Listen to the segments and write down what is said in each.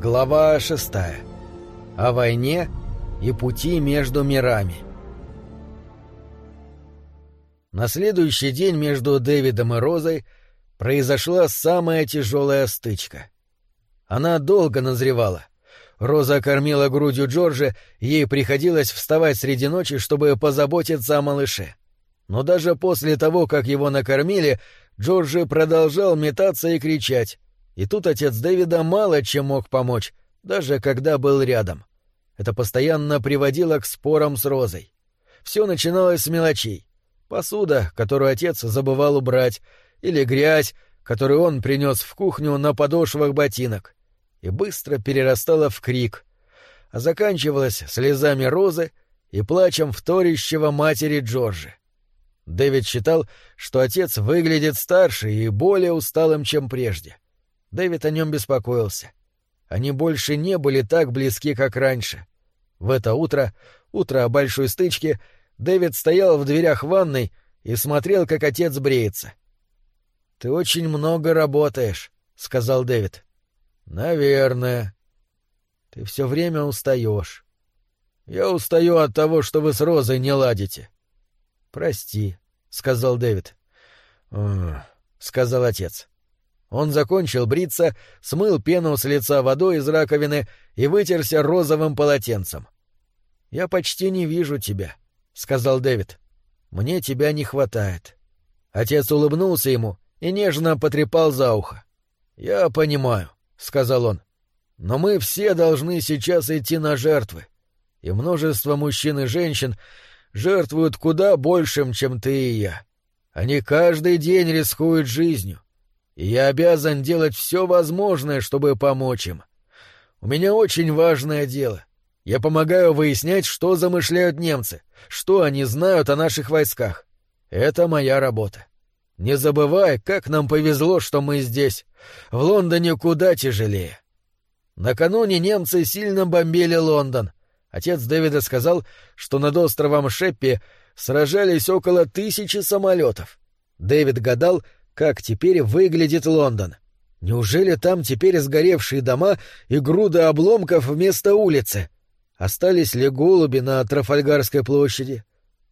Глава шестая. О войне и пути между мирами. На следующий день между Дэвидом и Розой произошла самая тяжелая стычка. Она долго назревала. Роза кормила грудью Джорджа, ей приходилось вставать среди ночи, чтобы позаботиться о малыше. Но даже после того, как его накормили, Джорджи продолжал метаться и кричать. И тут отец Дэвида мало чем мог помочь, даже когда был рядом. Это постоянно приводило к спорам с Розой. Все начиналось с мелочей. Посуда, которую отец забывал убрать, или грязь, которую он принес в кухню на подошвах ботинок и быстро перерастала в крик, а заканчивалась слезами Розы и плачем вторящего матери Джорджи. Дэвид считал, что отец выглядит старше и более усталым, чем прежде. Дэвид о нем беспокоился. Они больше не были так близки, как раньше. В это утро, утро большой стычки, Дэвид стоял в дверях ванной и смотрел, как отец бреется. — Ты очень много работаешь, — сказал Дэвид. Наверное. Ты все время устаешь. Я устаю от того, что вы с Розой не ладите. Прости, сказал Дэвид. сказал отец. Он закончил бриться, смыл пену с лица водой из раковины и вытерся розовым полотенцем. Я почти не вижу тебя, сказал Дэвид. Мне тебя не хватает. Отец улыбнулся ему и нежно потрепал за ухо. Я понимаю сказал он. Но мы все должны сейчас идти на жертвы. И множество мужчин и женщин жертвуют куда большим, чем ты и я. Они каждый день рискуют жизнью. И я обязан делать все возможное, чтобы помочь им. У меня очень важное дело. Я помогаю выяснять, что замышляют немцы, что они знают о наших войсках. Это моя работа. Не забывай, как нам повезло, что мы здесь. В Лондоне куда тяжелее. Накануне немцы сильно бомбили Лондон. Отец Дэвида сказал, что над островом Шеппи сражались около тысячи самолетов. Дэвид гадал, как теперь выглядит Лондон. Неужели там теперь сгоревшие дома и груды обломков вместо улицы? Остались ли голуби на Трафальгарской площади?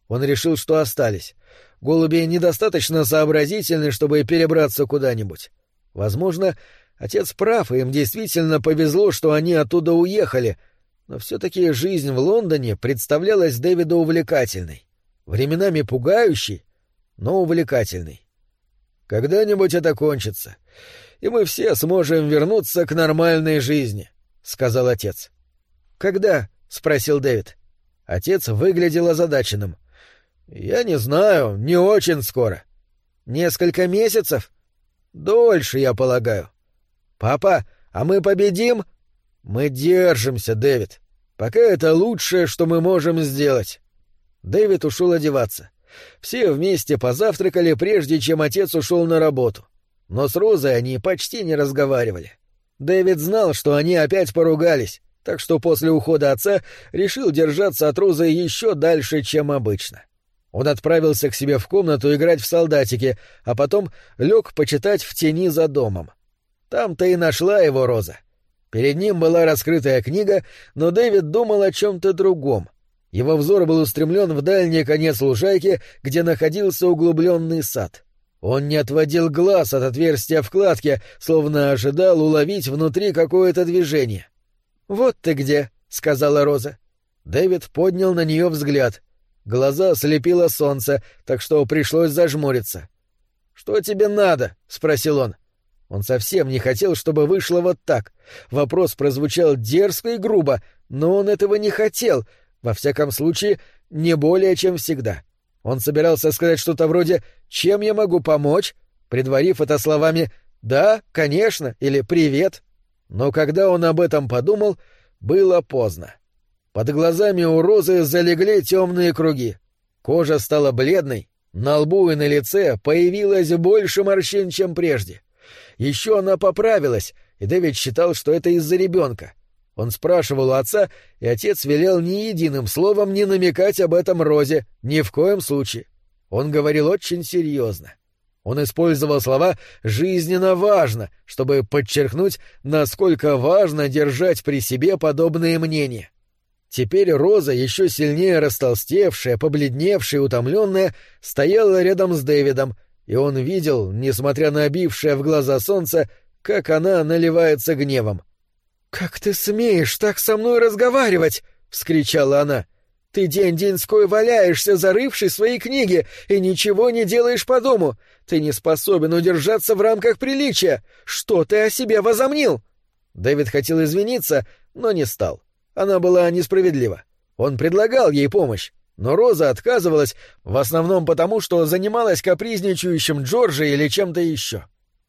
Он решил, что остались. Голуби недостаточно сообразительны, чтобы перебраться куда-нибудь. Возможно, отец прав, и им действительно повезло, что они оттуда уехали, но все-таки жизнь в Лондоне представлялась Дэвиду увлекательной. Временами пугающей, но увлекательной. «Когда-нибудь это кончится, и мы все сможем вернуться к нормальной жизни», — сказал отец. «Когда?» — спросил Дэвид. Отец выглядел озадаченным — я не знаю, не очень скоро. Несколько месяцев? Дольше, я полагаю. Папа, а мы победим? Мы держимся, Дэвид. Пока это лучшее, что мы можем сделать. Дэвид ушел одеваться. Все вместе позавтракали, прежде чем отец ушел на работу. Но с Розой они почти не разговаривали. Дэвид знал, что они опять поругались, так что после ухода отца решил держаться от Розы еще дальше, чем обычно. Он отправился к себе в комнату играть в солдатики, а потом лег почитать в тени за домом. Там-то и нашла его Роза. Перед ним была раскрытая книга, но Дэвид думал о чем-то другом. Его взор был устремлен в дальний конец лужайки, где находился углубленный сад. Он не отводил глаз от отверстия в кладке, словно ожидал уловить внутри какое-то движение. «Вот ты где», — сказала Роза. Дэвид поднял на нее взгляд — Глаза слепило солнце, так что пришлось зажмуриться. «Что тебе надо?» — спросил он. Он совсем не хотел, чтобы вышло вот так. Вопрос прозвучал дерзко и грубо, но он этого не хотел, во всяком случае, не более, чем всегда. Он собирался сказать что-то вроде «Чем я могу помочь?», предварив это словами «Да, конечно» или «Привет». Но когда он об этом подумал, было поздно. Под глазами у Розы залегли темные круги. Кожа стала бледной, на лбу и на лице появилось больше морщин, чем прежде. Еще она поправилась, и Дэвид считал, что это из-за ребенка. Он спрашивал у отца, и отец велел ни единым словом не намекать об этом Розе, ни в коем случае. Он говорил очень серьезно. Он использовал слова «жизненно важно», чтобы подчеркнуть, насколько важно держать при себе подобные мнения. Теперь Роза, еще сильнее растолстевшая, побледневшая и утомленная, стояла рядом с Дэвидом, и он видел, несмотря на обившее в глаза солнце, как она наливается гневом. «Как ты смеешь так со мной разговаривать?» — вскричала она. «Ты день-деньской валяешься, зарывший свои книги, и ничего не делаешь по дому. Ты не способен удержаться в рамках приличия. Что ты о себе возомнил?» Дэвид хотел извиниться, но не стал. Она была несправедлива. Он предлагал ей помощь, но Роза отказывалась в основном потому, что занималась капризничающим Джорджи или чем-то еще.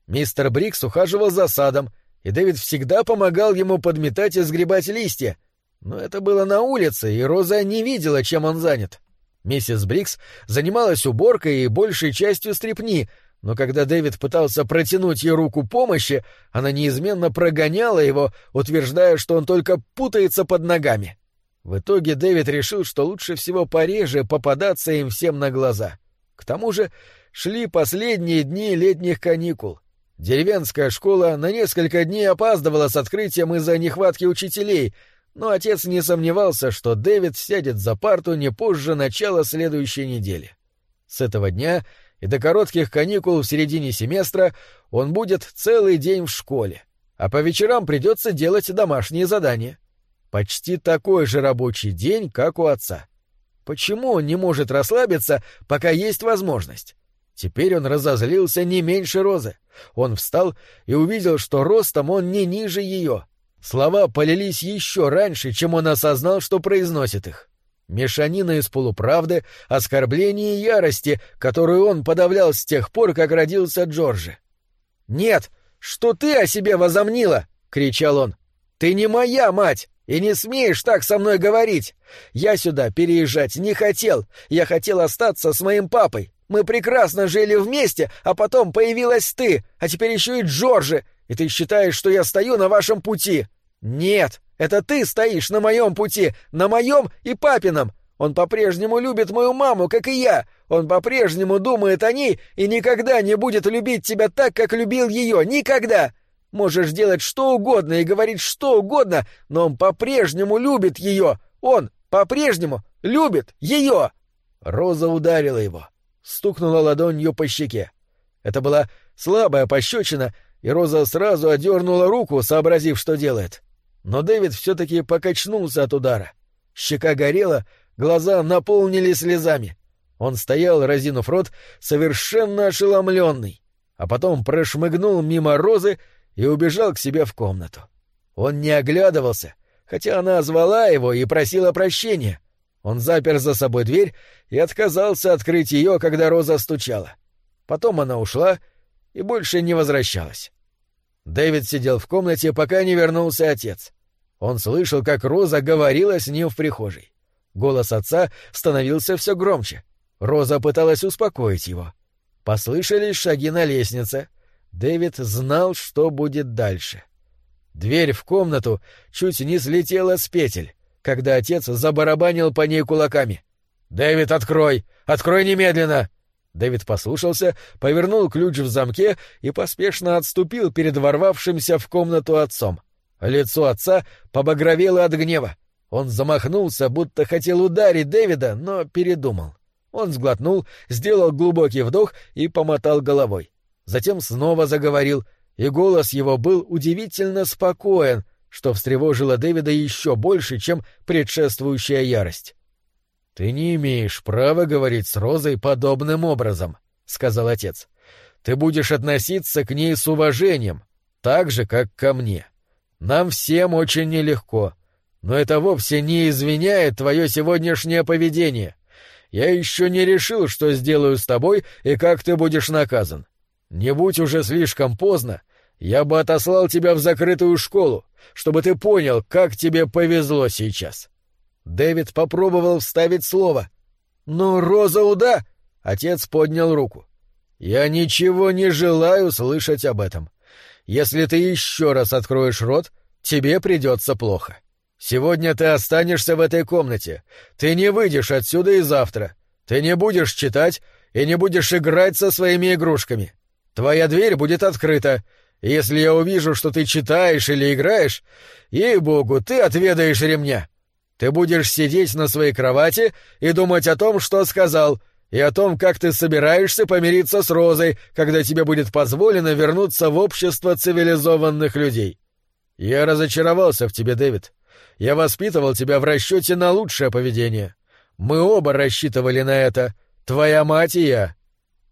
Мистер Брикс ухаживал за садом, и Дэвид всегда помогал ему подметать и сгребать листья. Но это было на улице, и Роза не видела, чем он занят. Миссис Брикс занималась уборкой и большей частью стрепни, но когда Дэвид пытался протянуть ей руку помощи, она неизменно прогоняла его, утверждая, что он только путается под ногами. В итоге Дэвид решил, что лучше всего пореже попадаться им всем на глаза. К тому же шли последние дни летних каникул. Деревенская школа на несколько дней опаздывала с открытием из-за нехватки учителей, но отец не сомневался, что Дэвид сядет за парту не позже начала следующей недели. С этого дня и до коротких каникул в середине семестра он будет целый день в школе, а по вечерам придется делать домашние задания. Почти такой же рабочий день, как у отца. Почему он не может расслабиться, пока есть возможность? Теперь он разозлился не меньше Розы. Он встал и увидел, что ростом он не ниже ее. Слова полились еще раньше, чем он осознал, что произносит их. Мешанина из полуправды, оскорбления и ярости, которую он подавлял с тех пор, как родился Джорджи. «Нет! Что ты о себе возомнила?» — кричал он. «Ты не моя мать! И не смеешь так со мной говорить! Я сюда переезжать не хотел! Я хотел остаться с моим папой! Мы прекрасно жили вместе, а потом появилась ты, а теперь еще и Джорджи, и ты считаешь, что я стою на вашем пути! Нет! Это ты стоишь на моем пути, на моем и папином. Он по-прежнему любит мою маму, как и я. Он по-прежнему думает о ней и никогда не будет любить тебя так, как любил ее. Никогда. Можешь делать что угодно и говорить что угодно, но он по-прежнему любит ее. Он по-прежнему любит ее. Роза ударила его, стукнула ладонью по щеке. Это была слабая пощечина, и Роза сразу одернула руку, сообразив, что делает. Но Дэвид все-таки покачнулся от удара. Щека горела, глаза наполнились слезами. Он стоял, разинув рот, совершенно ошеломленный, а потом прошмыгнул мимо розы и убежал к себе в комнату. Он не оглядывался, хотя она звала его и просила прощения. Он запер за собой дверь и отказался открыть ее, когда Роза стучала. Потом она ушла и больше не возвращалась. Дэвид сидел в комнате, пока не вернулся отец. Он слышал, как Роза говорила с ним в прихожей. Голос отца становился все громче. Роза пыталась успокоить его. Послышались шаги на лестнице. Дэвид знал, что будет дальше. Дверь в комнату чуть не слетела с петель, когда отец забарабанил по ней кулаками. «Дэвид, открой! Открой немедленно!» Дэвид послушался, повернул ключ в замке и поспешно отступил перед ворвавшимся в комнату отцом. Лицо отца побагровело от гнева. Он замахнулся, будто хотел ударить Дэвида, но передумал. Он сглотнул, сделал глубокий вдох и помотал головой. Затем снова заговорил, и голос его был удивительно спокоен, что встревожило Дэвида еще больше, чем предшествующая ярость. «Ты не имеешь права говорить с Розой подобным образом», — сказал отец. «Ты будешь относиться к ней с уважением, так же, как ко мне. Нам всем очень нелегко, но это вовсе не извиняет твое сегодняшнее поведение. Я еще не решил, что сделаю с тобой и как ты будешь наказан. Не будь уже слишком поздно, я бы отослал тебя в закрытую школу, чтобы ты понял, как тебе повезло сейчас. Дэвид попробовал вставить слово. «Но Роза Уда...» — отец поднял руку. «Я ничего не желаю слышать об этом. Если ты еще раз откроешь рот, тебе придется плохо. Сегодня ты останешься в этой комнате. Ты не выйдешь отсюда и завтра. Ты не будешь читать и не будешь играть со своими игрушками. Твоя дверь будет открыта. Если я увижу, что ты читаешь или играешь, ей-богу, ты отведаешь ремня. Ты будешь сидеть на своей кровати и думать о том, что сказал, и о том, как ты собираешься помириться с Розой, когда тебе будет позволено вернуться в общество цивилизованных людей. Я разочаровался в тебе, Дэвид. Я воспитывал тебя в расчете на лучшее поведение. Мы оба рассчитывали на это, твоя мать и я.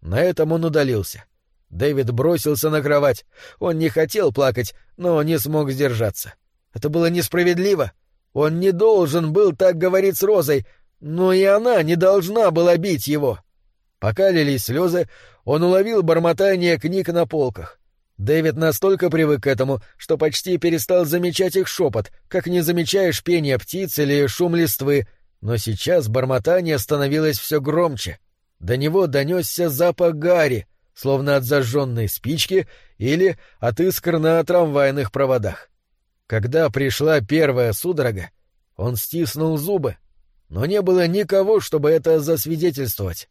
На этом он удалился. Дэвид бросился на кровать. Он не хотел плакать, но не смог сдержаться. Это было несправедливо. Он не должен был так говорить с Розой, но и она не должна была бить его. Пока лились слезы, он уловил бормотание книг на полках. Дэвид настолько привык к этому, что почти перестал замечать их шепот, как не замечаешь пение птиц или шум листвы, но сейчас бормотание становилось все громче. До него донесся запах гари, словно от зажженной спички или от искр на трамвайных проводах. Когда пришла первая судорога, он стиснул зубы, но не было никого, чтобы это засвидетельствовать.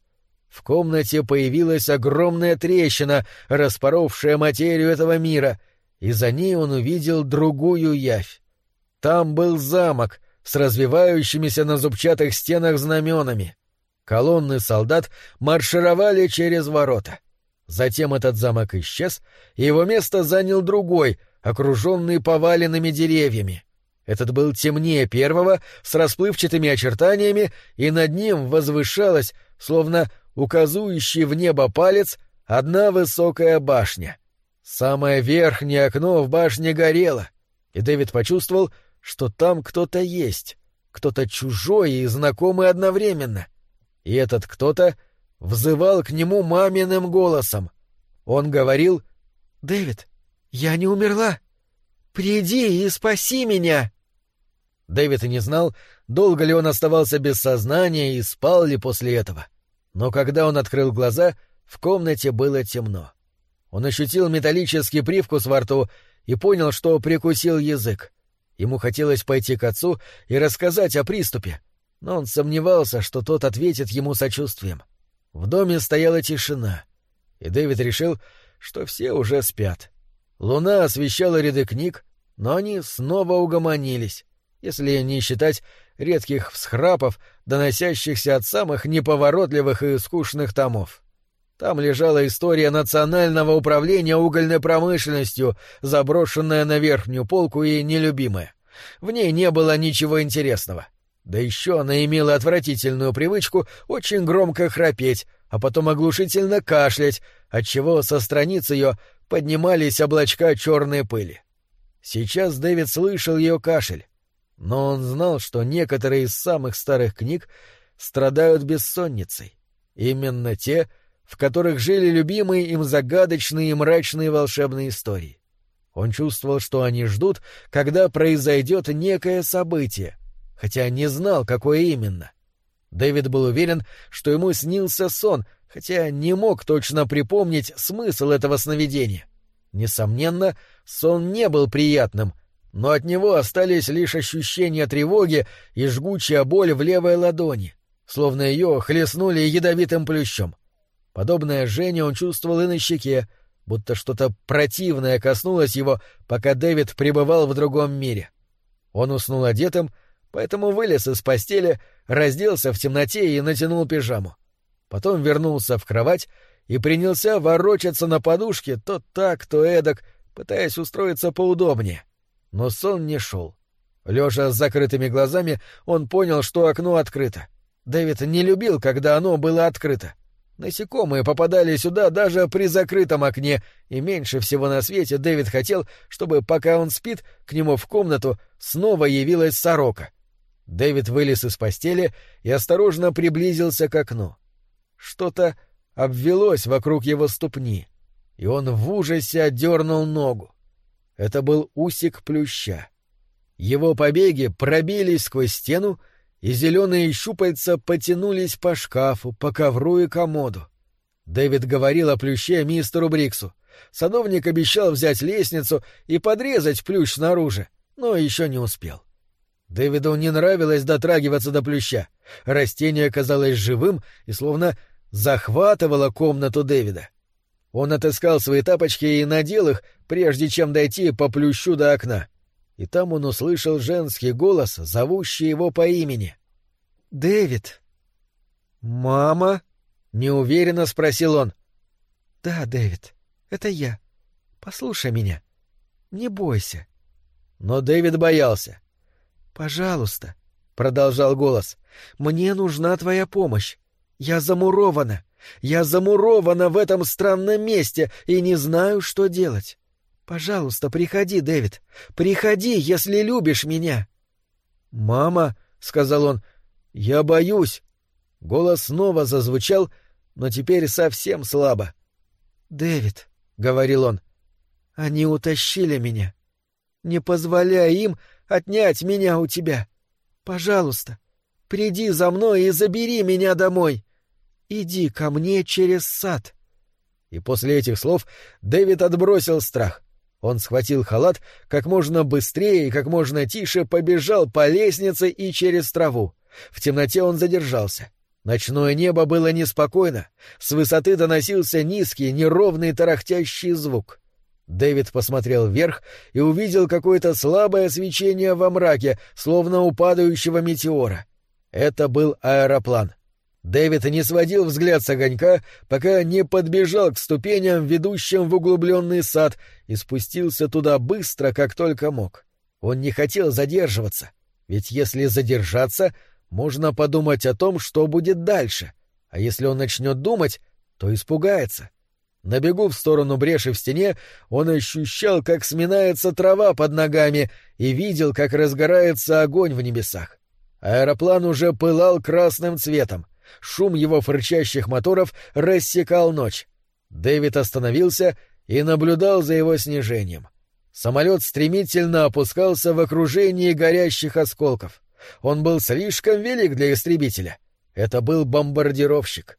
В комнате появилась огромная трещина, распоровшая материю этого мира, и за ней он увидел другую явь. Там был замок с развивающимися на зубчатых стенах знаменами. Колонны солдат маршировали через ворота. Затем этот замок исчез, и его место занял другой, окруженный поваленными деревьями. Этот был темнее первого, с расплывчатыми очертаниями, и над ним возвышалась, словно указующий в небо палец, одна высокая башня. Самое верхнее окно в башне горело, и Дэвид почувствовал, что там кто-то есть, кто-то чужой и знакомый одновременно. И этот кто-то взывал к нему маминым голосом. Он говорил «Дэвид, я не умерла. Приди и спаси меня!» Дэвид и не знал, долго ли он оставался без сознания и спал ли после этого. Но когда он открыл глаза, в комнате было темно. Он ощутил металлический привкус во рту и понял, что прикусил язык. Ему хотелось пойти к отцу и рассказать о приступе, но он сомневался, что тот ответит ему сочувствием. В доме стояла тишина, и Дэвид решил, что все уже спят. Луна освещала ряды книг, но они снова угомонились, если не считать редких всхрапов, доносящихся от самых неповоротливых и скучных томов. Там лежала история Национального управления угольной промышленностью, заброшенная на верхнюю полку и нелюбимая. В ней не было ничего интересного. Да еще она имела отвратительную привычку очень громко храпеть, а потом оглушительно кашлять, отчего со страниц ее поднимались облачка черной пыли. Сейчас Дэвид слышал ее кашель, но он знал, что некоторые из самых старых книг страдают бессонницей. Именно те, в которых жили любимые им загадочные и мрачные волшебные истории. Он чувствовал, что они ждут, когда произойдет некое событие, хотя не знал, какое именно. Дэвид был уверен, что ему снился сон, хотя не мог точно припомнить смысл этого сновидения. Несомненно, сон не был приятным — но от него остались лишь ощущения тревоги и жгучая боль в левой ладони, словно ее хлестнули ядовитым плющом. Подобное жжение он чувствовал и на щеке, будто что-то противное коснулось его, пока Дэвид пребывал в другом мире. Он уснул одетым, поэтому вылез из постели, разделся в темноте и натянул пижаму. Потом вернулся в кровать и принялся ворочаться на подушке то так, то эдак, пытаясь устроиться поудобнее. Но сон не шел. Лежа с закрытыми глазами, он понял, что окно открыто. Дэвид не любил, когда оно было открыто. Насекомые попадали сюда даже при закрытом окне, и меньше всего на свете Дэвид хотел, чтобы, пока он спит, к нему в комнату снова явилась сорока. Дэвид вылез из постели и осторожно приблизился к окну. Что-то обвелось вокруг его ступни, и он в ужасе отдернул ногу. Это был усик плюща. Его побеги пробились сквозь стену, и зеленые щупальца потянулись по шкафу, по ковру и комоду. Дэвид говорил о плюще мистеру Бриксу. Садовник обещал взять лестницу и подрезать плющ снаружи, но еще не успел. Дэвиду не нравилось дотрагиваться до плюща. Растение казалось живым и словно захватывала комнату Дэвида. Он отыскал свои тапочки и надел их, прежде чем дойти по плющу до окна. И там он услышал женский голос, зовущий его по имени. «Дэвид!» «Мама?» — неуверенно спросил он. «Да, Дэвид, это я. Послушай меня. Не бойся». Но Дэвид боялся. «Пожалуйста», — продолжал голос, — «мне нужна твоя помощь. Я замурована. Я замурована в этом странном месте и не знаю, что делать. Пожалуйста, приходи, Дэвид. Приходи, если любишь меня. Мама, сказал он, я боюсь. Голос снова зазвучал, но теперь совсем слабо. Дэвид, говорил он, они утащили меня. Не позволяй им отнять меня у тебя. Пожалуйста, приди за мной и забери меня домой. Иди ко мне через сад. И после этих слов Дэвид отбросил страх. Он схватил халат, как можно быстрее и как можно тише побежал по лестнице и через траву. В темноте он задержался. Ночное небо было неспокойно. С высоты доносился низкий, неровный тарахтящий звук. Дэвид посмотрел вверх и увидел какое-то слабое свечение во мраке, словно у падающего метеора. Это был аэроплан. Дэвид не сводил взгляд с огонька, пока не подбежал к ступеням, ведущим в углубленный сад, и спустился туда быстро, как только мог. Он не хотел задерживаться, ведь если задержаться, можно подумать о том, что будет дальше, а если он начнет думать, то испугается. На бегу в сторону бреши в стене он ощущал, как сминается трава под ногами, и видел, как разгорается огонь в небесах. Аэроплан уже пылал красным цветом — Шум его фырчащих моторов рассекал ночь. Дэвид остановился и наблюдал за его снижением. Самолет стремительно опускался в окружении горящих осколков. Он был слишком велик для истребителя. Это был бомбардировщик.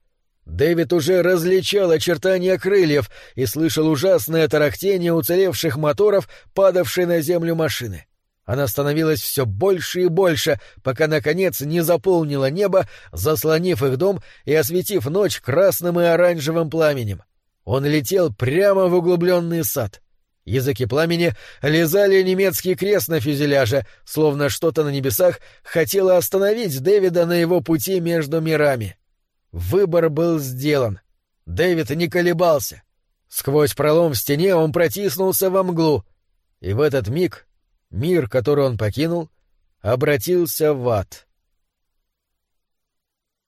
Дэвид уже различал очертания крыльев и слышал ужасное тарахтение уцелевших моторов, падавшей на землю машины. Она становилась все больше и больше, пока, наконец, не заполнила небо, заслонив их дом и осветив ночь красным и оранжевым пламенем. Он летел прямо в углубленный сад. Языки пламени лизали немецкий крест на фюзеляже, словно что-то на небесах хотело остановить Дэвида на его пути между мирами. Выбор был сделан. Дэвид не колебался. Сквозь пролом в стене он протиснулся во мглу, и в этот миг Мир, который он покинул, обратился в ад.